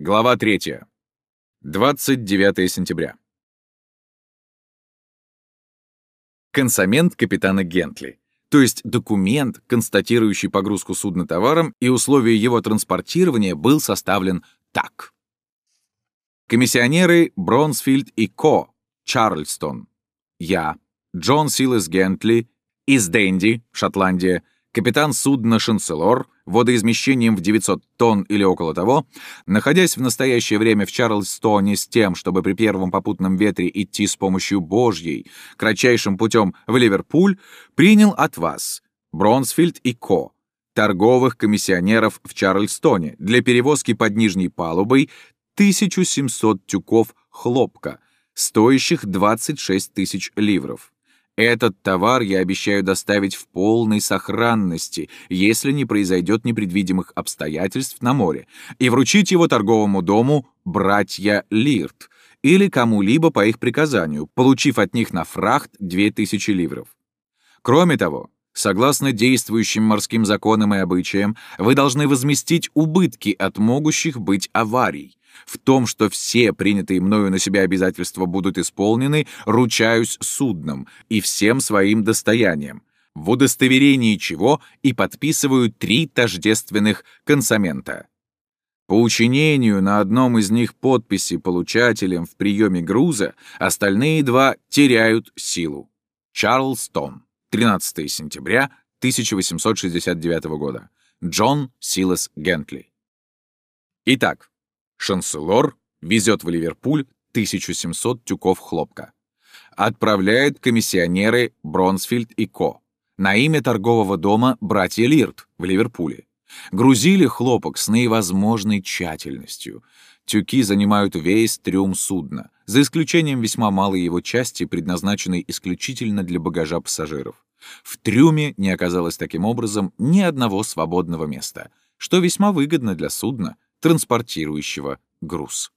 Глава 3. 29 сентября. Консамент капитана Гентли, то есть документ, констатирующий погрузку судна товаром и условия его транспортирования, был составлен так. Комиссионеры Бронсфилд и Ко, Чарльстон. Я, Джон Силес Гентли, из Дэнди, Шотландия, капитан судна «Шанселор», водоизмещением в 900 тонн или около того, находясь в настоящее время в Чарльстоне с тем, чтобы при первом попутном ветре идти с помощью Божьей, кратчайшим путем в Ливерпуль, принял от вас Бронсфилд и Ко, торговых комиссионеров в Чарльстоне, для перевозки под нижней палубой 1700 тюков хлопка, стоящих 26 тысяч ливров. Этот товар я обещаю доставить в полной сохранности, если не произойдет непредвидимых обстоятельств на море, и вручить его торговому дому «Братья Лирт» или кому-либо по их приказанию, получив от них на фрахт 2000 ливров. Кроме того, согласно действующим морским законам и обычаям, вы должны возместить убытки от могущих быть аварий. В том, что все принятые мною на себя обязательства будут исполнены, ручаюсь судном и всем своим достоянием, в удостоверении чего и подписываю три тождественных консамента. По учинению на одном из них подписи получателем в приеме груза остальные два теряют силу. Чарльстон, 13 сентября 1869 года. Джон Силас Гентли. Итак, Шанселор везет в Ливерпуль 1700 тюков хлопка. Отправляет комиссионеры Бронсфильд и Ко на имя торгового дома «Братья Лирт» в Ливерпуле. Грузили хлопок с наивозможной тщательностью. Тюки занимают весь трюм судна, за исключением весьма малой его части, предназначенной исключительно для багажа пассажиров. В трюме не оказалось таким образом ни одного свободного места, что весьма выгодно для судна, транспортирующего груз.